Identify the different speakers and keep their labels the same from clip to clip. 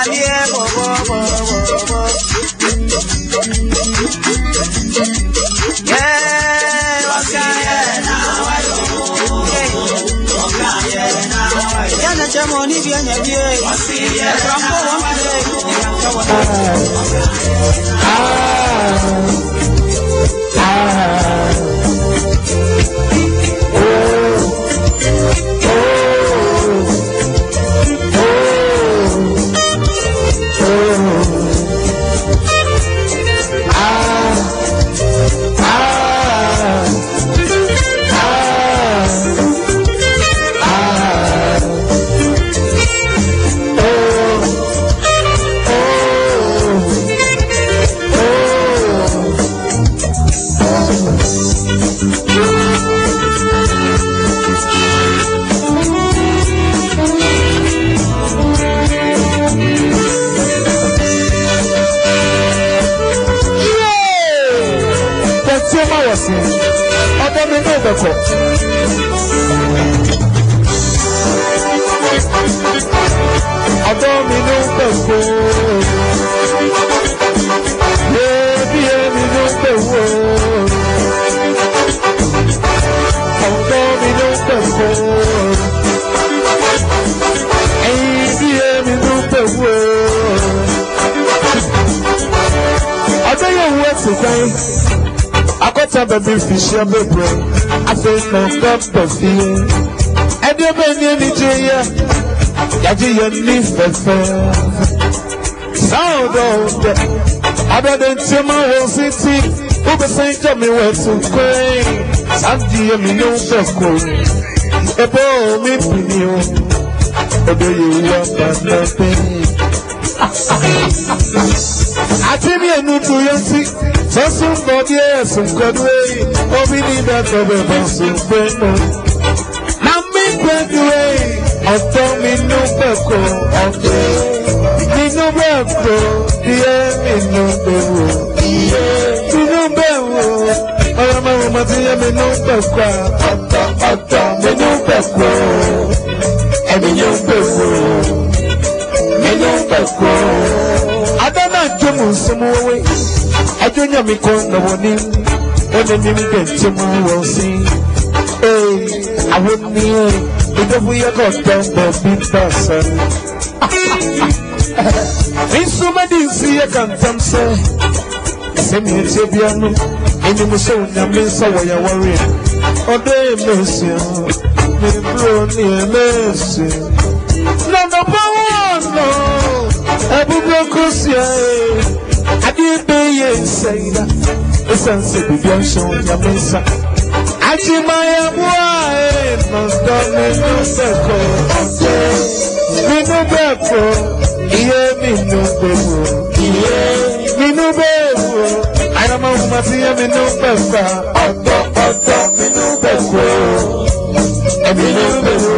Speaker 1: ayé ẹ̀ wọ̀wọ̀wọ̀wọ̀. Yana chama onibi anya bie, ekampo wampire, ekampo wampire. Ah, ah, ah. mi ní ìbẹ̀kọ̀. ọ̀dọ́ mi ló ń pẹ̀kọ́. Bébí èmi ló ń pẹ̀wọ́. ọ̀dọ́ mi ló ń pẹ̀kọ́. Ẹyin bí èmi akɔta baabi fihyia bebree afei na ɔkɔtɔ fie ɛdeɛ bɛyɛ ni anigye yɛ yagye yɛn ni fɛfɛ saa ɔdɔ ɔdɛ abɛdɛ ntiɛm ahɔ si ti wobɛsan gya mi wɔ ɛtu koe saa deɛ mi ne wo bɛ ko ɛbɔ mi pini o ɔdɛ yɛ wua bana pɛn ati mi enu tu yɛ si. Sọ́sùn kan bí ẹ̀sùn kan lórí omi ní ìdájọ́ bẹ̀rẹ̀ sùn pé mọ́. Na mi gbẹ́dúwé ọ̀tọ́ mi nú bẹ̀kọ́ ọ̀gbẹ́. Nínú bẹ̀kọ́ díẹ̀ mi nú bẹ̀wò. Nínú bẹ̀wò ọ̀rọ̀ mẹ́wọ̀n máa ti yẹ mi nú bẹ̀kọ́ àpá. bɔ na wɔnim wɔn anim kɛntɛm wɔn si ee awonnie edobu yɛ kɔ tɛn bɛbi tɛsɛn nsoma di nsi yɛ kɛntɛm sɛ sɛmi etie bia no enim sɛ onyame nsa wɔ yɛ wɔre ɔdɔ emesia ne buro ne emesia na dɔbɔ wɔn no ɛbubu kosia ee adịbeghị nsịda ịsa nsị bibia nsọ ya
Speaker 2: bụ nsa achịmanya
Speaker 1: mụ ahịrị nọ nsọ mmiri beko mmiri beko ihe mmiri beko ihe mmiri beko anyị amaghị mmasị ihe mmiri beko ọtọ ọtọ mmiri beko mmiri beko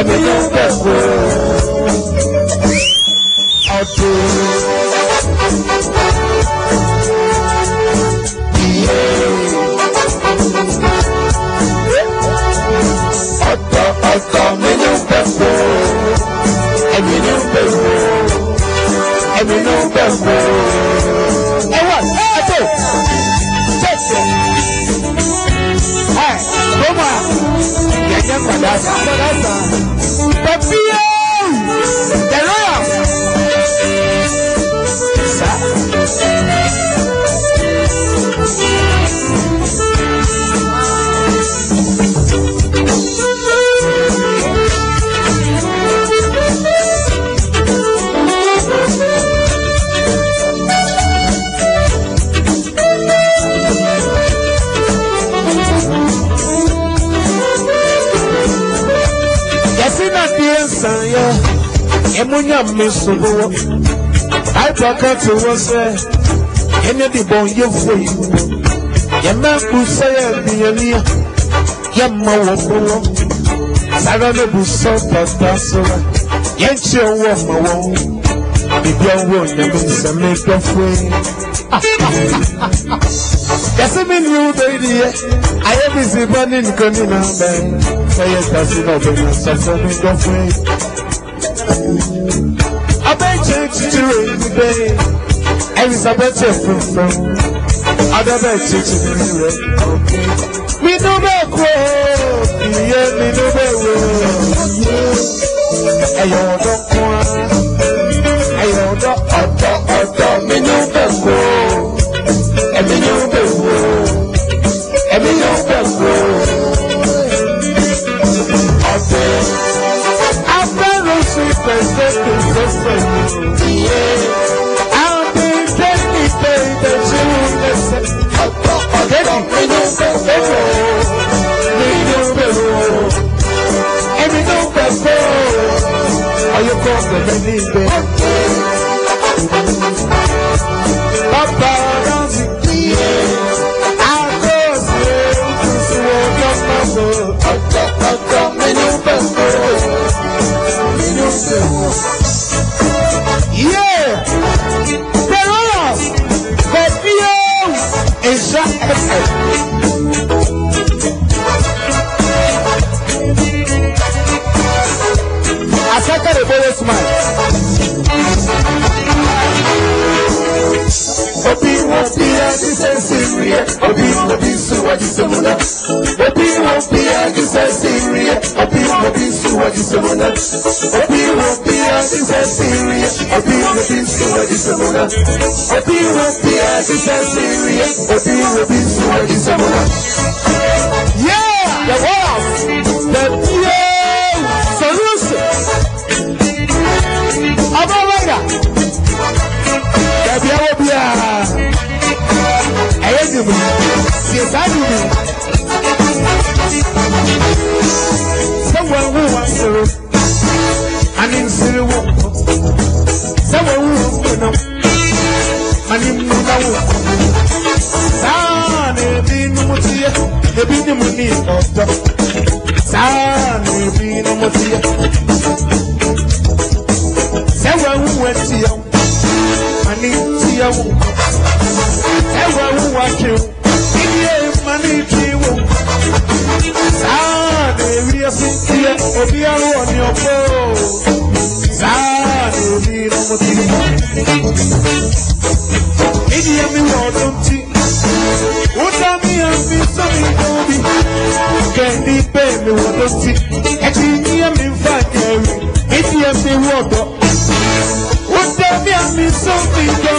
Speaker 1: mmiri beko nya me so wo ai paka to wo se ene di bon ye fo yi ye ma ku se ye bi ye ni ye ma wo fo wo sara ne bu so pata so ye nche wo ma wo bibi wo nya me se me ko fo Yasi I ni udo idi ye, aye mi si ba ni nkan ni na mbẹ, fẹ yẹ tasi na ọbẹ na sọ fún títí rẹ̀ gbígbé Elizabeth funfun adọ́bẹ̀ títí nínú rẹ̀. Nínú bẹ́ẹ̀ kú ìyẹn nínú bẹ́ẹ̀ wò ẹ̀yọ̀ ọ̀dọ́. ¡Suscríbete! te Obis na bisu wa jisemuna Obi wopi ya gisa siriya Obi na bisu wa jisemuna Obi wopi ya gisa siriya Obi na bisu wa Yeah! The world! The dùn mí sèta dùn mí. sẹ wọn wú wọn sọrọ ani n siri wọn kọ sẹ wọn wú wọn kọ náà ani n mú bá wọn kọ. sáà ni ebi ni mo ti yẹ ebi ni mo ní ọjọ sáà me and me want something. What I something for me. Can they pay I see? I see me me fat carry. It water. What I something for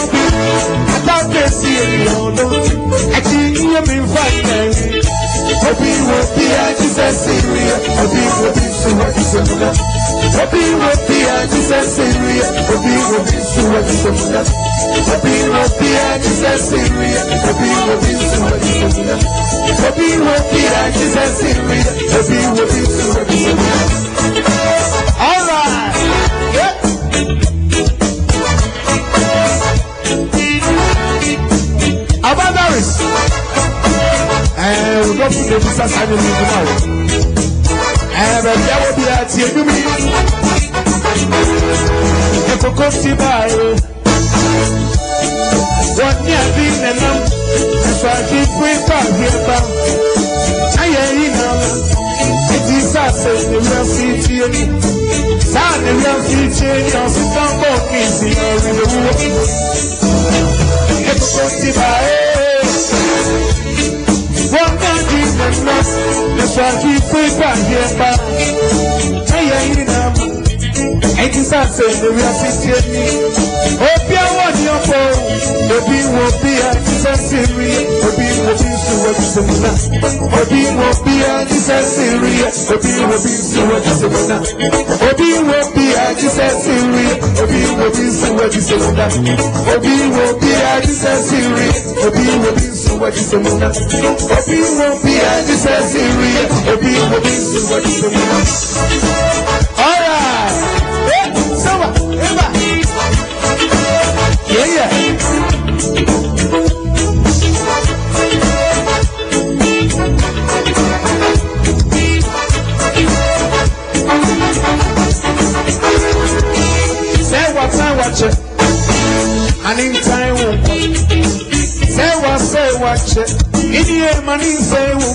Speaker 1: I thought they see me on the I see me and me fat carry. Obi wo bi a ti sẹ si ri, obi wo bi si Obi wopi a Jesus in me. Obi wopi suwa Jesus na. Obi wopi a Jesus in me. Obi wopi suwa Jesus na. Obi wopi a Jesus in me. Obi wopi suwa Jesus na. All right. Yep. Abadaris. Eh, we go put the Jesus in me now. Eh, but there will be a tear to kosi bayo wani abi nenam nfadi kwe kwa hieba aye inama eti sase ewia si tie ni saa na ewia si tie ni ọsitan bọ kezi ọri owuwo eko kosi bayo wani abi nenam nfadi kwe kwa hieba aye inama ntị sase mmiri asịsị enyi obi awa ni ọkpọ obi nwe obi ya ntị sase nri obi nwe obi nsu wejise mụna obi nwe obi ya ntị sase nri obi nwe obi nsu wejise mụna obi nwe obi ya ntị sase nri obi nwe obi nsu wejise mụna obi nwe obi ya ntị sase nri obi nwe obi nsu wejise mụna obi nwe obi ya ntị sase nri obi nwe obi nsu wejise mụna. mani ntan er er er wo sɛ wasɛ wakyɛ nidie mani nsɛn wo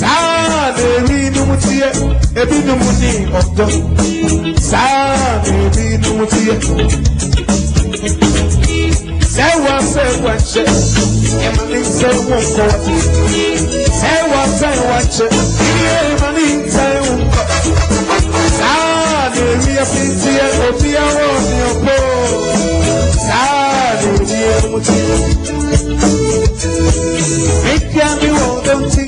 Speaker 1: saa na ebinom teɛ ebinom ni ɔdɔ saa na ebinom teɛ sɛ wasɛ wakyɛ mani nsɛn wo nkɔ sɛ wasɛ wakyɛ nidie mani ntan wo nkɔ saa na ebi afi teɛ obi awɔ ni ɔbɔ mochi Mikiami wodonchi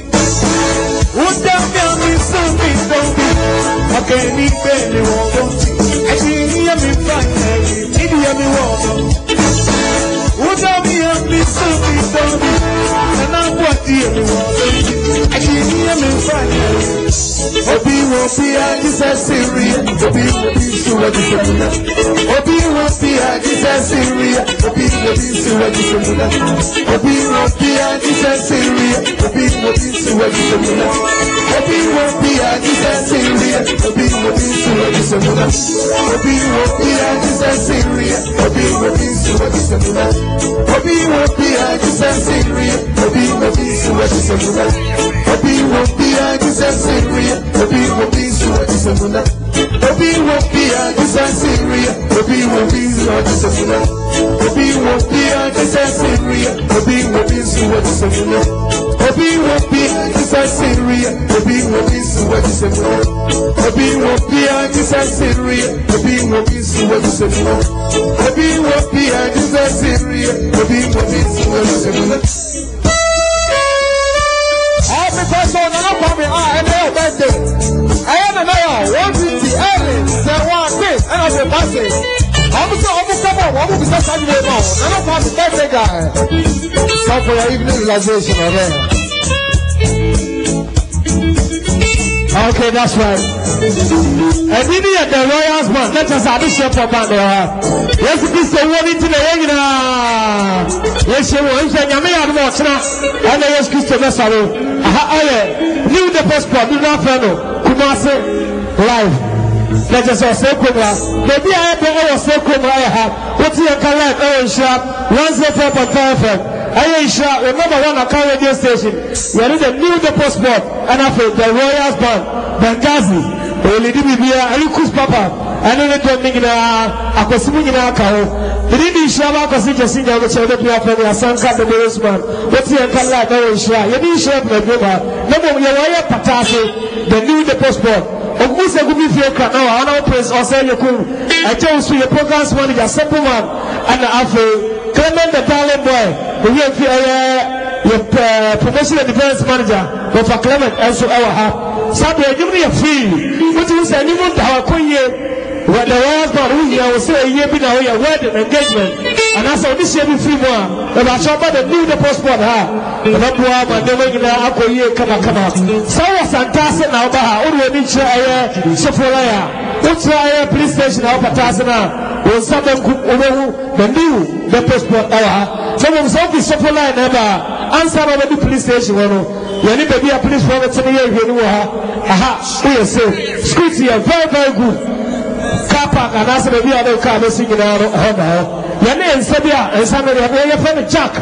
Speaker 1: Udamiami sumi dondi Makeni beli wodonchi Ejiriami fanyi Midiami wodonchi Udamiami sumi dondi Nana wadiami wodonchi Ejiriami fanyi Obi wapia Jesus Syria obi obi sura di semuna obi wapia Jesus Syria obi obi sura di semuna obi wo wapia Jesus Syria obi obi sura di semuna obi wo wapia Jesus Syria obi obi sura di semuna obi wo wapia Jesus Syria obi obi sura di semuna obi wo wapia Jesus Syria obi obi sura di semuna obi wapia a Jesus Obi will be so at Obi will be a Jesus in Obi will be so at Obi will be a Jesus in Obi will be so at Obi will be a Jesus in Obi will be so at Obi will be a Jesus in Obi will be so at Obi will be a Jesus in ọ̀fẹ́ so nana kwame a ẹni ẹ ọ̀fẹ́ dé ẹ̀yẹ
Speaker 2: nana yà one fifty ẹ̀rì sẹ̀ wọ́n àgbẹ̀ ẹ̀nà ọ̀fẹ́ pàṣẹ ọmọ sọ ọmọ kọ́mọ̀ wọ́n mú bisá sáà nílé náà nana kwame birthday guy. stop for your evening relaxation ọ̀rẹ́. Okay, that's right. And in here, the royal husband, let us have a share for Bandera. Yes, it is the one into the Yagina. Yes, you will. Yami Admotna. And yes, Christo Messaro. Aha, aye. New the passport, new Rafano. Kumase, live. Let us say, Kumra. Maybe I have to say, Kumra. What's your current? Oh, one sharp. 104.5 FM ɛyɛ nhyira wɔn number one aka radio station yɛne the new depot sport ɛna afei the royals band benghazi olidi bibia ɛne kus papa ɛne ne dɔm ne nyinaa akɔsi mu nyinaa ka ho ɛne ne nhyira ba akɔsi kyɛse nyinaa wɔkyerɛ wɔde bi afɛ ne asanka de bɛyɛ suman wɔte yɛn ka laa ɛyɛ nhyira yɛne nhyira bɛn bi ba na mmom yɛ wɔyɛ pata ase the new depot sport ogun sɛ gumi fie kra na wɔn anaw prince ɔsɛ yɛ kum ɛkyɛw so yɛ programs manager man. ɛna afei Clement the Darling Boy, we have here with professional defense manager, Dr. Clement, and so our half. give me a feel, But you say even to our Kunye, where the last man who here will say a year been away a wedding engagement. And I saw this year before, and I shall the new the passport, ha. And I'm going to never get out of come on, come out. So I was fantastic now, but I would be sure I am so for I am. What's why I am police station, I'll pass Will someone cook over the new The passport, ɛwɔ ha sɛ mo sɛ ɔfi sɔfo line na ɛba ansa na ɔbɛdi police station hɔ no yɛne baabi a police fɔ bɛte ne yɛ hwɛ ni wɔ ha aha woyɛ safe street yɛ very very good car park anaasɛ baabi a ɔde car bɛsi nyinaa no ɛhɔ na hɔ yɛne nsa bi a nsa no deɛ yɛyɛ fɛ no jack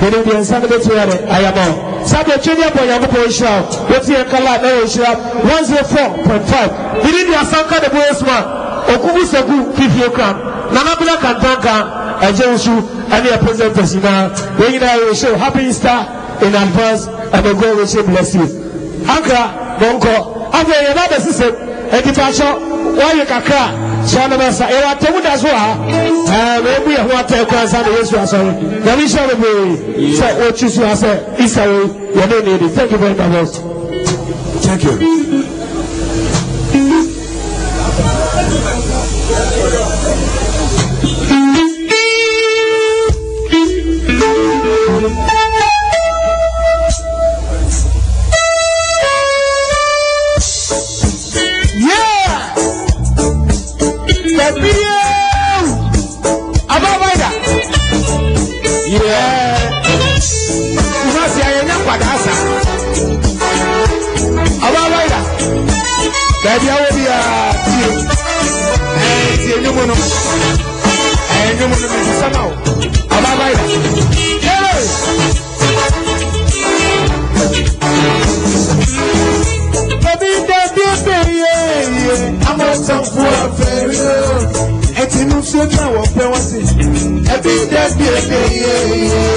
Speaker 2: yɛne deɛ nsa no bɛtu yɛ no ayɛmɔ sábẹ tí o ní ẹbọ yàgò pọ̀ nṣura o ti yẹ kala ẹ yẹ nṣura one zero four point five ìdí ni asanka de bo yẹ suma okubu sẹku fífi okra nana bila kantanka ɛgye nso ɛne yɛ president nyinaa wɔn nyinaa yɛ wɔhyɛ happy star in advance and may god richly bless you ankara bɔnkɔ afei yɛn abɛ sisɛ ɛdipakyɔ wɔayɛ kakra sɔɔ ne ba sa yɛwɔ atɛmu da so ha ɛɛ wɔn ebu yɛ ho atɛ kwan sa na yesu asɔre yɛn nhyɛ bebree sɛ wɔtwi so ha sɛ easter wɔ yɛn ne ne yɛ di thank you very much. Thank you.
Speaker 1: baabi awo bi a tie ɛɛ tie enyim no ɛɛ enyim no mi sisa na o ababa yi yɛlɛ. Baby, baby, baby, yeah, yeah. I'm a son for a fairy tale. Ẹ̀tínú sójà wọ̀ pẹ́ wá sí. Ẹbí dẹ́bi ẹ̀dẹ̀ yẹ̀ yẹ̀.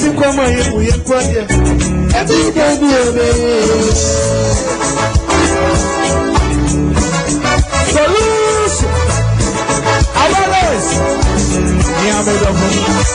Speaker 1: ti kọ́ ọmọ yẹn kò yẹ kọ́ jẹ. ẹbí dẹ́bi òde. solution awareness ní abẹ́dọ̀gbọ́n. Yeah.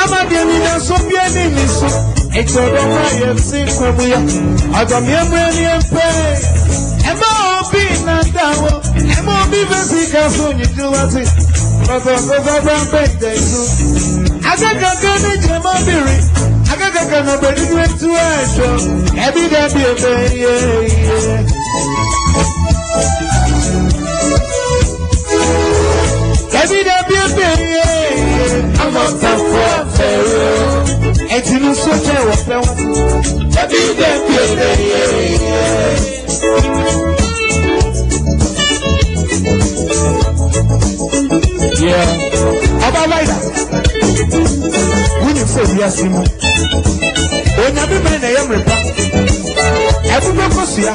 Speaker 1: Amadi ni na so bi ani ni so. Ejo do ma ye si kwamu ya. Aga mi emu ani empe.
Speaker 2: Ema obi na dawo. Ema obi be si ka so
Speaker 1: ni duwati. Baba baba ba be de so.
Speaker 2: Aga ka ka ni jema biri.
Speaker 1: Aga ka ka na be ni we tu ajo. Ebi da bi ebe ye. Ebi da bi ebe ye ẹtì ní sójà ẹwọ fẹ wọn. ẹbí dẹ bí ọdẹ yẹ. ọba láìda wúnyí fún òbí ase mu ònyàmí mẹrin nà ẹyẹ mìíràn ẹbí bẹ kọ sùá.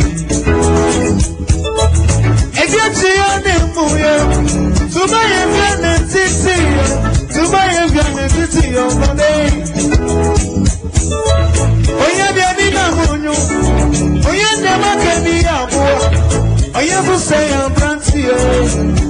Speaker 1: sione muye tubaye vyane titi tubaye vyane titi yomone oye byani na munyu oye ne makani ya bua oye fuse ya brantie